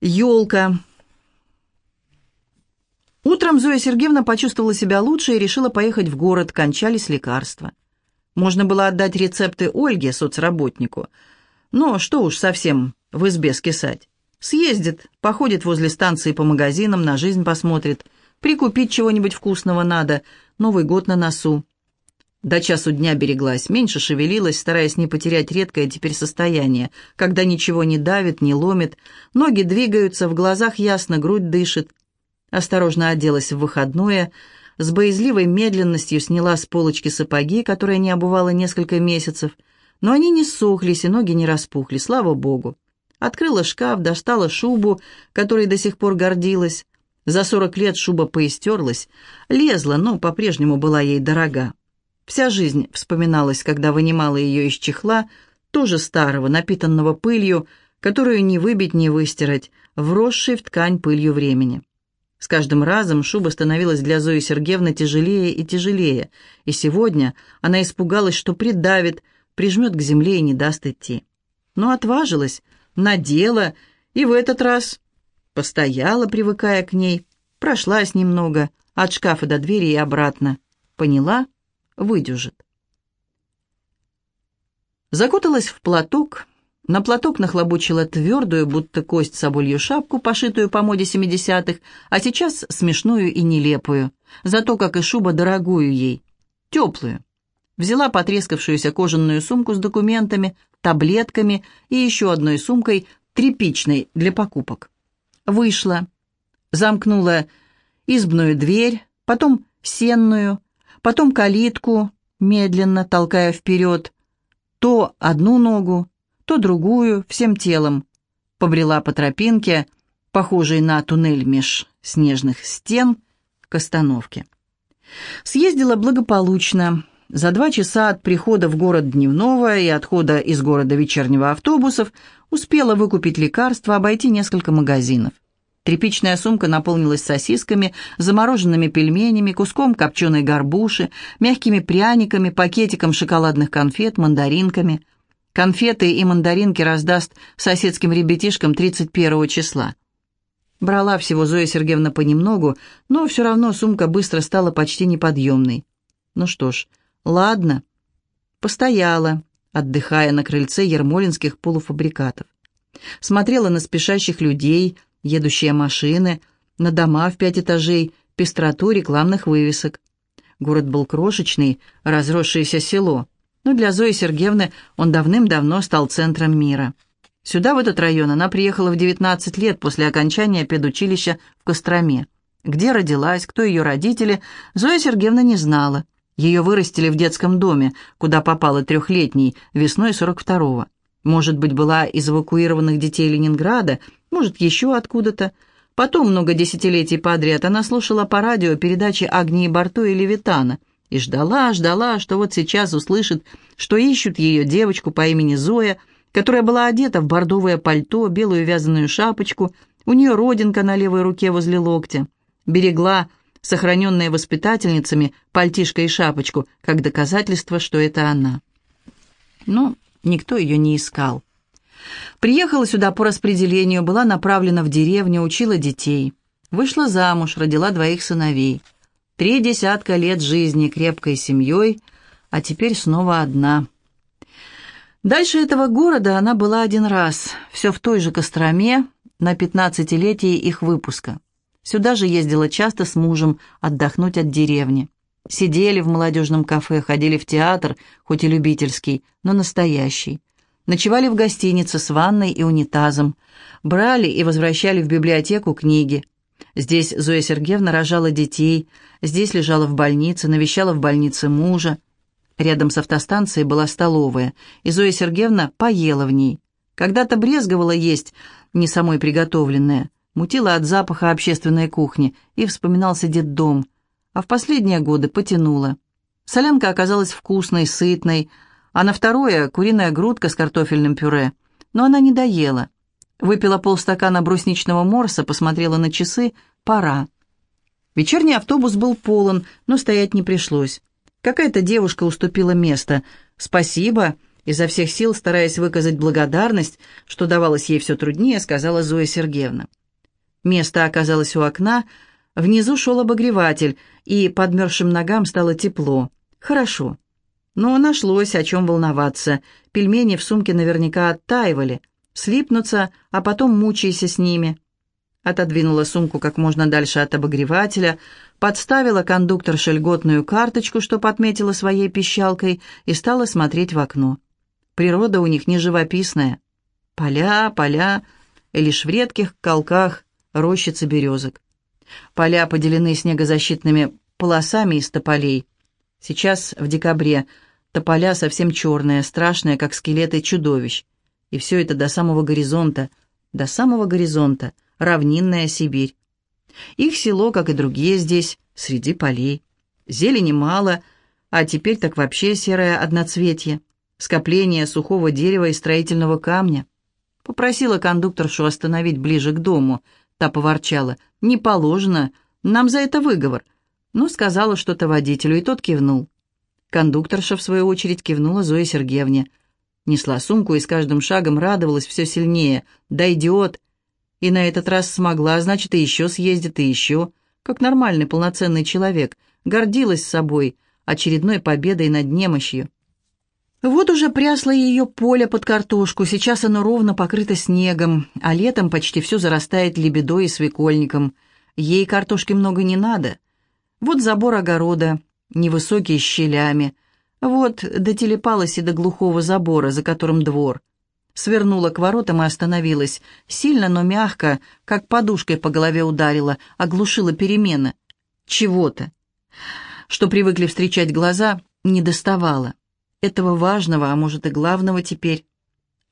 Елка. Утром Зоя Сергеевна почувствовала себя лучше и решила поехать в город, кончались лекарства. Можно было отдать рецепты Ольге, соцработнику. Но что уж совсем в избе скисать. Съездит, походит возле станции по магазинам, на жизнь посмотрит. Прикупить чего-нибудь вкусного надо, Новый год на носу. До часу дня береглась, меньше шевелилась, стараясь не потерять редкое теперь состояние, когда ничего не давит, не ломит, ноги двигаются, в глазах ясно, грудь дышит. Осторожно оделась в выходное, с боязливой медленностью сняла с полочки сапоги, которые не обувала несколько месяцев, но они не сохлись и ноги не распухли, слава богу. Открыла шкаф, достала шубу, которой до сих пор гордилась. За сорок лет шуба поистерлась, лезла, но по-прежнему была ей дорога. Вся жизнь вспоминалась, когда вынимала ее из чехла, тоже старого, напитанного пылью, которую не выбить, не выстирать, вросшей в ткань пылью времени. С каждым разом шуба становилась для Зои Сергеевны тяжелее и тяжелее, и сегодня она испугалась, что придавит, прижмет к земле и не даст идти. Но отважилась, надела, и в этот раз постояла, привыкая к ней, прошлась немного, от шкафа до двери и обратно. Поняла — выдюжит. Закуталась в платок, на платок нахлобучила твердую, будто кость соболью шапку, пошитую по моде семидесятых, а сейчас смешную и нелепую, зато, как и шуба, дорогую ей, теплую. Взяла потрескавшуюся кожаную сумку с документами, таблетками и еще одной сумкой, тряпичной для покупок. Вышла, замкнула избную дверь, потом сенную, потом калитку, медленно толкая вперед, то одну ногу, то другую, всем телом. Побрела по тропинке, похожей на туннель меж снежных стен, к остановке. Съездила благополучно. За два часа от прихода в город дневного и отхода из города вечернего автобусов успела выкупить лекарства, обойти несколько магазинов. Тряпичная сумка наполнилась сосисками, замороженными пельменями, куском копченой горбуши, мягкими пряниками, пакетиком шоколадных конфет, мандаринками. Конфеты и мандаринки раздаст соседским ребятишкам 31 числа. Брала всего Зоя Сергеевна понемногу, но все равно сумка быстро стала почти неподъемной. Ну что ж, ладно. Постояла, отдыхая на крыльце ермолинских полуфабрикатов. Смотрела на спешащих людей, едущие машины, на дома в пять этажей, пестроту рекламных вывесок. Город был крошечный, разросшееся село, но для Зои Сергеевны он давным-давно стал центром мира. Сюда, в этот район, она приехала в 19 лет после окончания педучилища в Костроме. Где родилась, кто ее родители, Зоя Сергеевна не знала. Ее вырастили в детском доме, куда попала трехлетней, весной 42-го. Может быть, была из эвакуированных детей Ленинграда, может, еще откуда-то. Потом, много десятилетий подряд, она слушала по радио передачи Агнии Барто и Левитана и ждала, ждала, что вот сейчас услышит, что ищут ее девочку по имени Зоя, которая была одета в бордовое пальто, белую вязаную шапочку, у нее родинка на левой руке возле локтя. Берегла, сохраненная воспитательницами, пальтишко и шапочку, как доказательство, что это она. Но никто ее не искал. Приехала сюда по распределению, была направлена в деревню, учила детей. Вышла замуж, родила двоих сыновей. Три десятка лет жизни крепкой семьей, а теперь снова одна. Дальше этого города она была один раз, все в той же Костроме, на пятнадцатилетии их выпуска. Сюда же ездила часто с мужем отдохнуть от деревни. Сидели в молодежном кафе, ходили в театр, хоть и любительский, но настоящий. Ночевали в гостинице с ванной и унитазом. Брали и возвращали в библиотеку книги. Здесь Зоя Сергеевна рожала детей, здесь лежала в больнице, навещала в больнице мужа. Рядом с автостанцией была столовая, и Зоя Сергеевна поела в ней. Когда-то брезговала есть не самой приготовленное, мутила от запаха общественной кухни, и вспоминался детдом, а в последние годы потянула. Солянка оказалась вкусной, сытной, а на второе — куриная грудка с картофельным пюре. Но она не доела. Выпила полстакана брусничного морса, посмотрела на часы. Пора. Вечерний автобус был полон, но стоять не пришлось. Какая-то девушка уступила место. «Спасибо», Изо всех сил, стараясь выказать благодарность, что давалось ей все труднее, сказала Зоя Сергеевна. Место оказалось у окна, внизу шел обогреватель, и подмерзшим ногам стало тепло. Хорошо. Но нашлось, о чем волноваться. Пельмени в сумке наверняка оттаивали. Слипнутся, а потом мучайся с ними. Отодвинула сумку как можно дальше от обогревателя, подставила кондуктор шельготную карточку, что подметила своей пищалкой, и стала смотреть в окно. Природа у них не живописная. Поля, поля, и лишь в редких колках рощицы березок. Поля поделены снегозащитными полосами из тополей. Сейчас, в декабре, тополя совсем черные, страшные, как скелеты чудовищ. И все это до самого горизонта, до самого горизонта, равнинная Сибирь. Их село, как и другие здесь, среди полей. Зелени мало, а теперь так вообще серое одноцветье скопление сухого дерева и строительного камня. Попросила кондукторшу остановить ближе к дому. Та поворчала. «Не положено, нам за это выговор». Но сказала что-то водителю, и тот кивнул. Кондукторша, в свою очередь, кивнула Зое Сергеевне. Несла сумку и с каждым шагом радовалась все сильнее. «Дойдет!» И на этот раз смогла, значит, и еще съездит, и еще. Как нормальный полноценный человек. Гордилась собой, очередной победой над немощью. Вот уже прясло ее поле под картошку, сейчас оно ровно покрыто снегом, а летом почти все зарастает лебедой и свекольником. Ей картошки много не надо. Вот забор огорода, невысокий с щелями. Вот дотелепалась и до глухого забора, за которым двор. Свернула к воротам и остановилась. Сильно, но мягко, как подушкой по голове ударила, оглушила перемена. Чего-то. Что привыкли встречать глаза, не доставало этого важного, а может и главного теперь.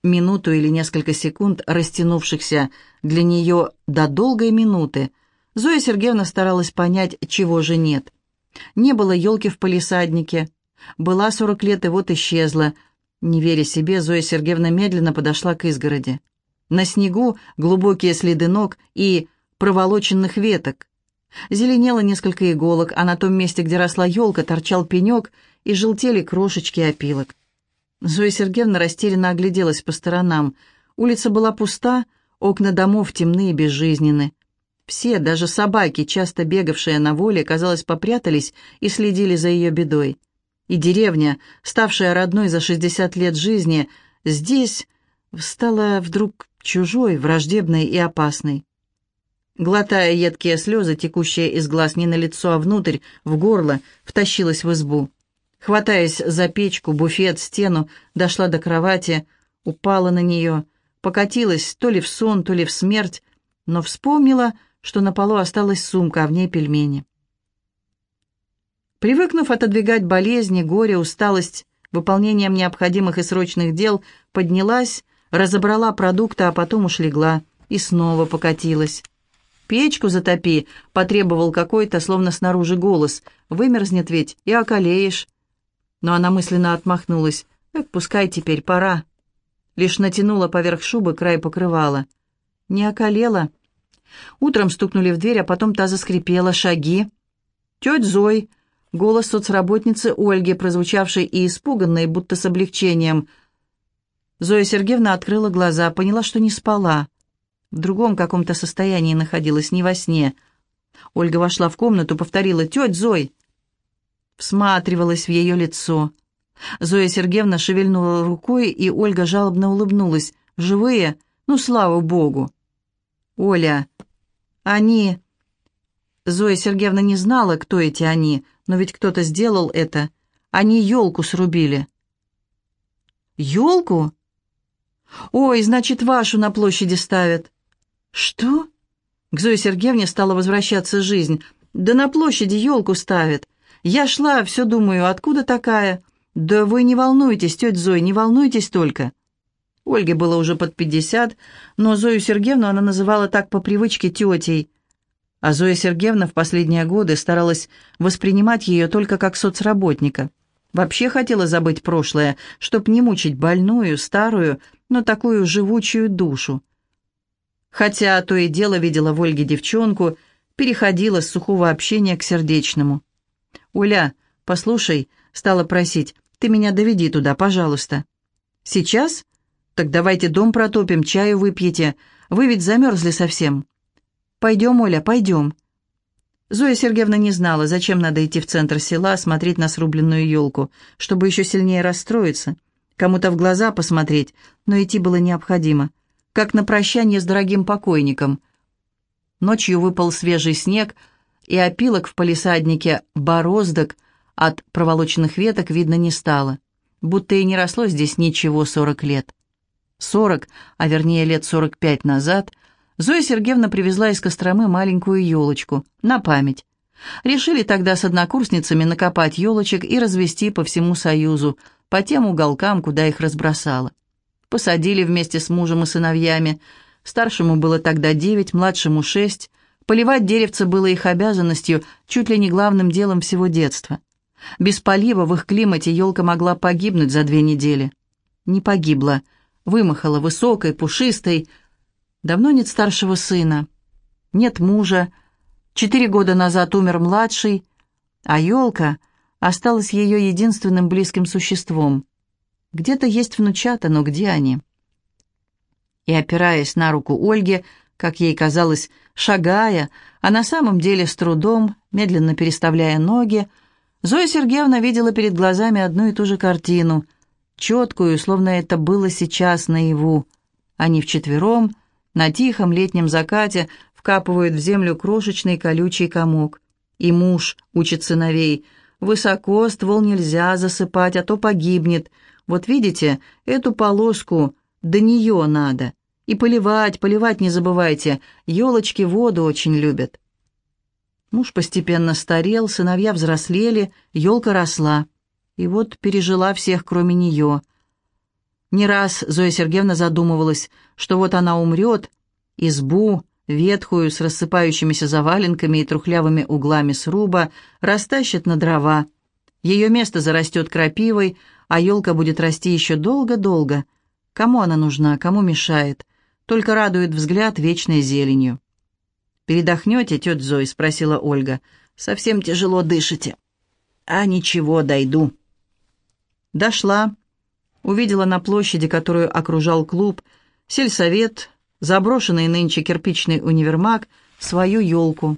Минуту или несколько секунд, растянувшихся для нее до долгой минуты, Зоя Сергеевна старалась понять, чего же нет. Не было елки в палисаднике. Была сорок лет и вот исчезла. Не веря себе, Зоя Сергеевна медленно подошла к изгороди. На снегу глубокие следы ног и проволоченных веток. Зеленело несколько иголок, а на том месте, где росла елка, торчал пенек, и желтели крошечки опилок. Зоя Сергеевна растерянно огляделась по сторонам. Улица была пуста, окна домов темные и безжизненны. Все, даже собаки, часто бегавшие на воле, казалось, попрятались и следили за ее бедой. И деревня, ставшая родной за шестьдесят лет жизни, здесь стала вдруг чужой, враждебной и опасной. Глотая едкие слезы, текущие из глаз не на лицо, а внутрь, в горло, втащилась в избу. Хватаясь за печку, буфет, стену, дошла до кровати, упала на нее, покатилась то ли в сон, то ли в смерть, но вспомнила, что на полу осталась сумка, а в ней пельмени. Привыкнув отодвигать болезни, горе, усталость, выполнением необходимых и срочных дел, поднялась, разобрала продукты, а потом уж и снова покатилась. «Печку затопи», — потребовал какой-то, словно снаружи голос. «Вымерзнет ведь и околеешь» но она мысленно отмахнулась. «Эх, пускай теперь, пора». Лишь натянула поверх шубы край покрывала. Не околела. Утром стукнули в дверь, а потом та заскрипела. Шаги. «Теть Зой!» Голос соцработницы Ольги, прозвучавший и испуганный, будто с облегчением. Зоя Сергеевна открыла глаза, поняла, что не спала. В другом каком-то состоянии находилась, не во сне. Ольга вошла в комнату, повторила «Теть Зой!» всматривалась в ее лицо. Зоя Сергеевна шевельнула рукой, и Ольга жалобно улыбнулась. «Живые? Ну, слава богу!» «Оля, они...» Зоя Сергеевна не знала, кто эти они, но ведь кто-то сделал это. Они елку срубили. «Елку? Ой, значит, вашу на площади ставят». «Что?» К Зое Сергеевне стала возвращаться жизнь. «Да на площади елку ставят. Я шла, все думаю, откуда такая? Да вы не волнуйтесь, тетя Зоя, не волнуйтесь только. Ольге было уже под пятьдесят, но Зою Сергеевну она называла так по привычке тетей. А Зоя Сергеевна в последние годы старалась воспринимать ее только как соцработника. Вообще хотела забыть прошлое, чтоб не мучить больную, старую, но такую живучую душу. Хотя то и дело видела в Ольге девчонку, переходила с сухого общения к сердечному. «Уля, послушай», — стала просить, — «ты меня доведи туда, пожалуйста». «Сейчас? Так давайте дом протопим, чаю выпьете. Вы ведь замерзли совсем». «Пойдем, Оля, пойдем». Зоя Сергеевна не знала, зачем надо идти в центр села, смотреть на срубленную елку, чтобы еще сильнее расстроиться. Кому-то в глаза посмотреть, но идти было необходимо. Как на прощание с дорогим покойником. Ночью выпал свежий снег, и опилок в палисаднике бороздок от проволоченных веток видно не стало. Будто и не росло здесь ничего сорок лет. Сорок, а вернее лет сорок пять назад, Зоя Сергеевна привезла из Костромы маленькую елочку, на память. Решили тогда с однокурсницами накопать елочек и развести по всему Союзу, по тем уголкам, куда их разбросало. Посадили вместе с мужем и сыновьями. Старшему было тогда девять, младшему шесть. Поливать деревце было их обязанностью, чуть ли не главным делом всего детства. Без полива в их климате елка могла погибнуть за две недели. Не погибла, вымахала высокой, пушистой, Давно нет старшего сына, нет мужа. Четыре года назад умер младший, а елка осталась ее единственным близким существом. Где-то есть внучата, но где они? И опираясь на руку Ольги, как ей казалось, шагая, а на самом деле с трудом, медленно переставляя ноги, Зоя Сергеевна видела перед глазами одну и ту же картину, четкую, словно это было сейчас наяву. Они вчетвером — на тихом летнем закате вкапывают в землю крошечный колючий комок. И муж учит сыновей. Высоко ствол нельзя засыпать, а то погибнет. Вот видите, эту полоску до нее надо. И поливать, поливать не забывайте. Елочки воду очень любят. Муж постепенно старел, сыновья взрослели, елка росла. И вот пережила всех, кроме нее — не раз Зоя Сергеевна задумывалась, что вот она умрет, избу, ветхую, с рассыпающимися заваленками и трухлявыми углами сруба, растащат на дрова. Ее место зарастет крапивой, а елка будет расти еще долго-долго. Кому она нужна, кому мешает? Только радует взгляд вечной зеленью. «Передохнете, тетя Зоя?» — спросила Ольга. «Совсем тяжело дышите». «А ничего, дойду». Дошла увидела на площади, которую окружал клуб, сельсовет, заброшенный нынче кирпичный универмаг, свою елку.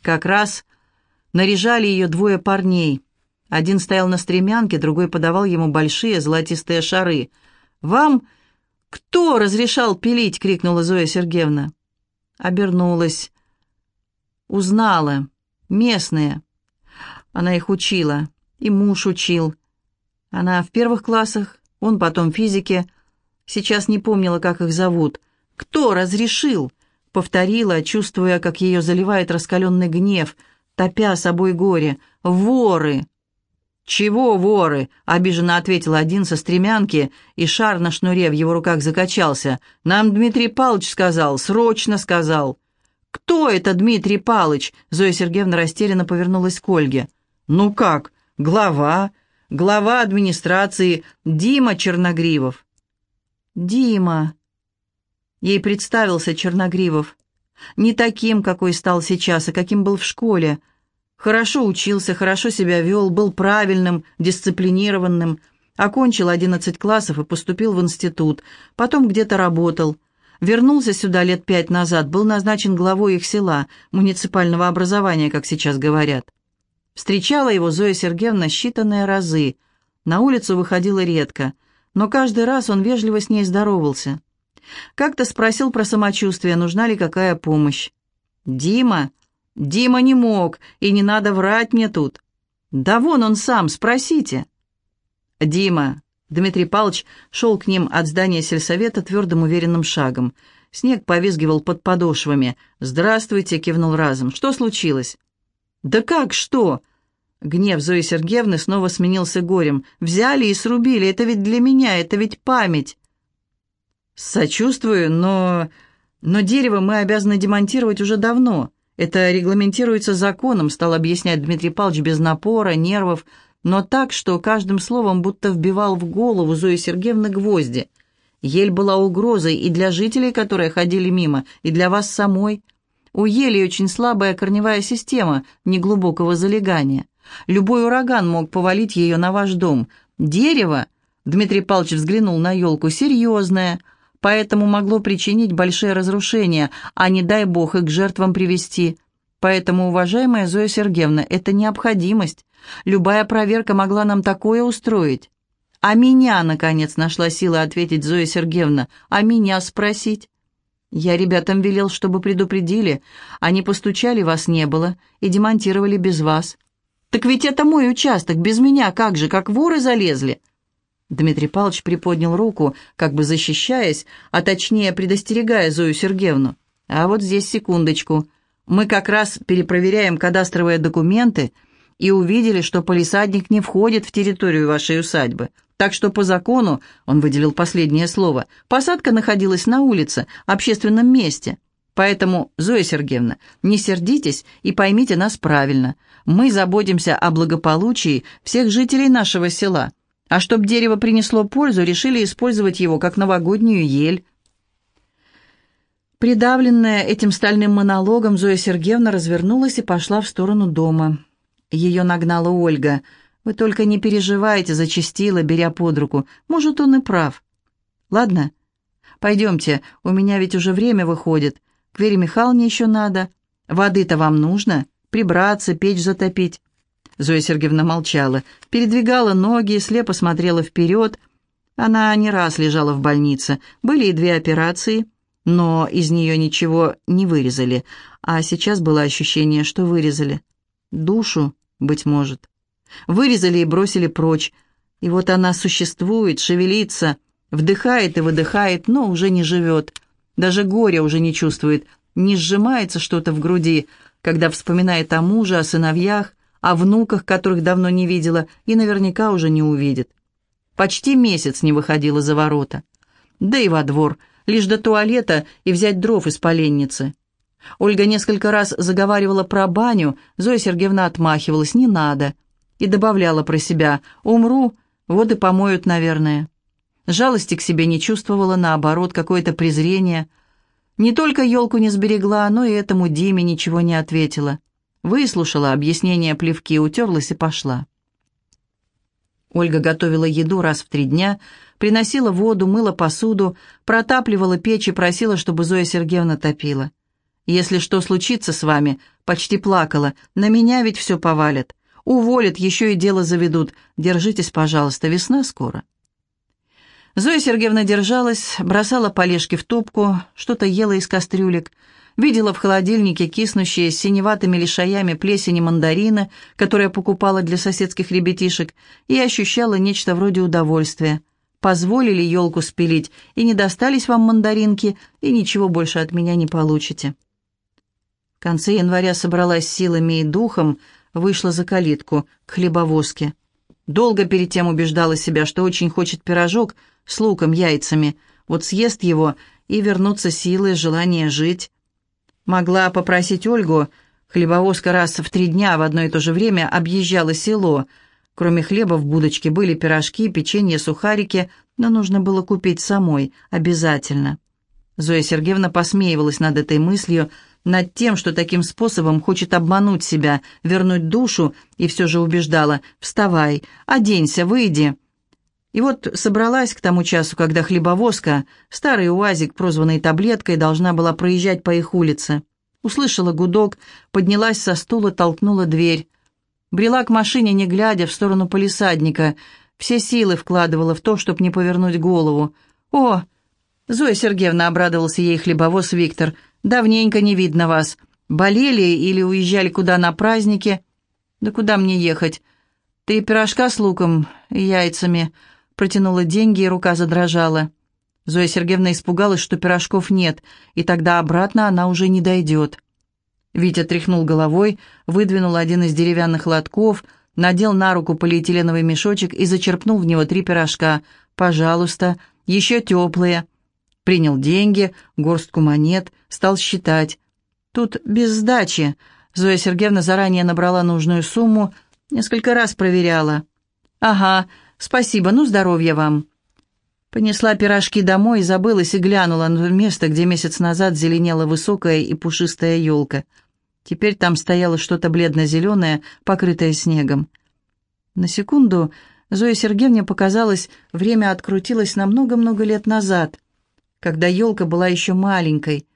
Как раз наряжали ее двое парней. Один стоял на стремянке, другой подавал ему большие золотистые шары. «Вам кто разрешал пилить?» — крикнула Зоя Сергеевна. Обернулась. Узнала. Местные. Она их учила. И муж учил. Она в первых классах, он потом физики. Сейчас не помнила, как их зовут. «Кто разрешил?» — повторила, чувствуя, как ее заливает раскаленный гнев, топя собой горе. «Воры!» «Чего воры?» — обиженно ответил один со стремянки, и шар на шнуре в его руках закачался. «Нам Дмитрий Палыч сказал, срочно сказал». «Кто это Дмитрий Палыч?» — Зоя Сергеевна растерянно повернулась к Ольге. «Ну как? Глава глава администрации Дима Черногривов. Дима. Ей представился Черногривов. Не таким, какой стал сейчас, а каким был в школе. Хорошо учился, хорошо себя вел, был правильным, дисциплинированным. Окончил 11 классов и поступил в институт. Потом где-то работал. Вернулся сюда лет пять назад, был назначен главой их села, муниципального образования, как сейчас говорят. Встречала его Зоя Сергеевна считанные разы. На улицу выходила редко, но каждый раз он вежливо с ней здоровался. Как-то спросил про самочувствие, нужна ли какая помощь. «Дима? Дима не мог, и не надо врать мне тут. Да вон он сам, спросите». «Дима». Дмитрий Павлович шел к ним от здания сельсовета твердым уверенным шагом. Снег повизгивал под подошвами. «Здравствуйте», — кивнул разом. «Что случилось?» «Да как что?» Гнев Зои Сергеевны снова сменился горем. «Взяли и срубили. Это ведь для меня, это ведь память». «Сочувствую, но... но дерево мы обязаны демонтировать уже давно. Это регламентируется законом», стал объяснять Дмитрий Павлович без напора, нервов, но так, что каждым словом будто вбивал в голову Зои Сергеевны гвозди. Ель была угрозой и для жителей, которые ходили мимо, и для вас самой. У ели очень слабая корневая система неглубокого залегания. Любой ураган мог повалить ее на ваш дом. Дерево Дмитрий Павлович взглянул на елку. «Серьезная, поэтому могло причинить большие разрушения, а не дай бог их к жертвам привести. Поэтому, уважаемая Зоя Сергеевна, это необходимость. Любая проверка могла нам такое устроить». «А меня, наконец, нашла сила ответить Зоя Сергеевна. А меня спросить?» «Я ребятам велел, чтобы предупредили. Они постучали, вас не было, и демонтировали без вас». «Так ведь это мой участок, без меня как же, как воры залезли?» Дмитрий Павлович приподнял руку, как бы защищаясь, а точнее предостерегая Зою Сергеевну. «А вот здесь секундочку. Мы как раз перепроверяем кадастровые документы и увидели, что полисадник не входит в территорию вашей усадьбы. Так что по закону, он выделил последнее слово, посадка находилась на улице, общественном месте. Поэтому, Зоя Сергеевна, не сердитесь и поймите нас правильно. Мы заботимся о благополучии всех жителей нашего села. А чтоб дерево принесло пользу, решили использовать его как новогоднюю ель. Придавленная этим стальным монологом, Зоя Сергеевна развернулась и пошла в сторону дома. Ее нагнала Ольга – «Вы только не переживайте», — зачастила, беря под руку. «Может, он и прав». «Ладно, пойдемте, у меня ведь уже время выходит. К Вере Михайловне еще надо. Воды-то вам нужно? Прибраться, печь затопить». Зоя Сергеевна молчала, передвигала ноги, слепо смотрела вперед. Она не раз лежала в больнице. Были и две операции, но из нее ничего не вырезали. А сейчас было ощущение, что вырезали. Душу, быть может. Вырезали и бросили прочь. И вот она существует, шевелится, вдыхает и выдыхает, но уже не живет. Даже горя уже не чувствует, не сжимается что-то в груди, когда вспоминает о муже, о сыновьях, о внуках, которых давно не видела и наверняка уже не увидит. Почти месяц не выходила за ворота. Да и во двор, лишь до туалета и взять дров из поленницы. Ольга несколько раз заговаривала про баню, Зоя Сергеевна отмахивалась, не надо и добавляла про себя «Умру, воды помоют, наверное». Жалости к себе не чувствовала, наоборот, какое-то презрение. Не только елку не сберегла, но и этому Диме ничего не ответила. Выслушала объяснение плевки, утерлась и пошла. Ольга готовила еду раз в три дня, приносила воду, мыла посуду, протапливала печь и просила, чтобы Зоя Сергеевна топила. «Если что случится с вами», — почти плакала, — «на меня ведь все повалят. Уволят, еще и дело заведут. Держитесь, пожалуйста, весна скоро». Зоя Сергеевна держалась, бросала полежки в топку, что-то ела из кастрюлек, видела в холодильнике киснущие с синеватыми лишаями плесени мандарины, которые покупала для соседских ребятишек, и ощущала нечто вроде удовольствия. Позволили елку спилить, и не достались вам мандаринки, и ничего больше от меня не получите. В конце января собралась силами и духом, вышла за калитку, к хлебовозке. Долго перед тем убеждала себя, что очень хочет пирожок с луком, яйцами. Вот съест его, и вернутся силы, желание жить. Могла попросить Ольгу. Хлебовозка раз в три дня в одно и то же время объезжала село. Кроме хлеба в будочке были пирожки, печенье, сухарики, но нужно было купить самой, обязательно. Зоя Сергеевна посмеивалась над этой мыслью, над тем, что таким способом хочет обмануть себя, вернуть душу, и все же убеждала «Вставай, оденься, выйди». И вот собралась к тому часу, когда хлебовозка, старый уазик, прозванный таблеткой, должна была проезжать по их улице. Услышала гудок, поднялась со стула, толкнула дверь. Брела к машине, не глядя, в сторону полисадника. Все силы вкладывала в то, чтобы не повернуть голову. «О!» Зоя Сергеевна обрадовался ей хлебовоз Виктор – Давненько не видно вас. Болели или уезжали куда на праздники? Да куда мне ехать? Ты пирожка с луком и яйцами. Протянула деньги, и рука задрожала. Зоя Сергеевна испугалась, что пирожков нет, и тогда обратно она уже не дойдет. Витя тряхнул головой, выдвинул один из деревянных лотков, надел на руку полиэтиленовый мешочек и зачерпнул в него три пирожка. «Пожалуйста, еще теплые». Принял деньги, горстку монет, стал считать. Тут без сдачи. Зоя Сергеевна заранее набрала нужную сумму, несколько раз проверяла. «Ага, спасибо, ну здоровья вам». Понесла пирожки домой забылась и глянула на место, где месяц назад зеленела высокая и пушистая елка. Теперь там стояло что-то бледно-зеленое, покрытое снегом. На секунду Зое Сергеевне показалось, время открутилось на много-много лет назад, когда елка была еще маленькой.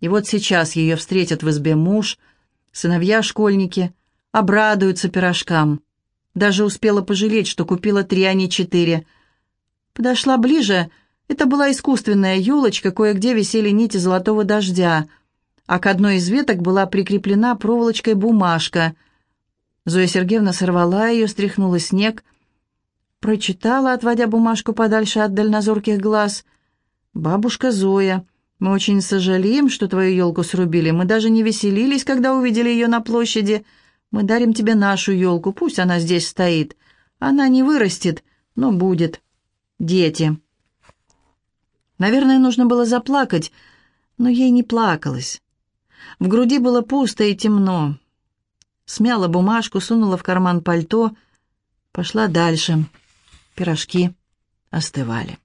И вот сейчас ее встретят в избе муж, сыновья-школьники, обрадуются пирожкам. Даже успела пожалеть, что купила три, а не четыре. Подошла ближе, это была искусственная елочка, кое-где висели нити золотого дождя, а к одной из веток была прикреплена проволочкой бумажка. Зоя Сергеевна сорвала ее, стряхнула снег — Прочитала, отводя бумажку подальше от дальнозорких глаз. «Бабушка Зоя, мы очень сожалеем, что твою елку срубили. Мы даже не веселились, когда увидели ее на площади. Мы дарим тебе нашу елку, пусть она здесь стоит. Она не вырастет, но будет. Дети». Наверное, нужно было заплакать, но ей не плакалось. В груди было пусто и темно. Смяла бумажку, сунула в карман пальто, пошла дальше. Пирожки остывали.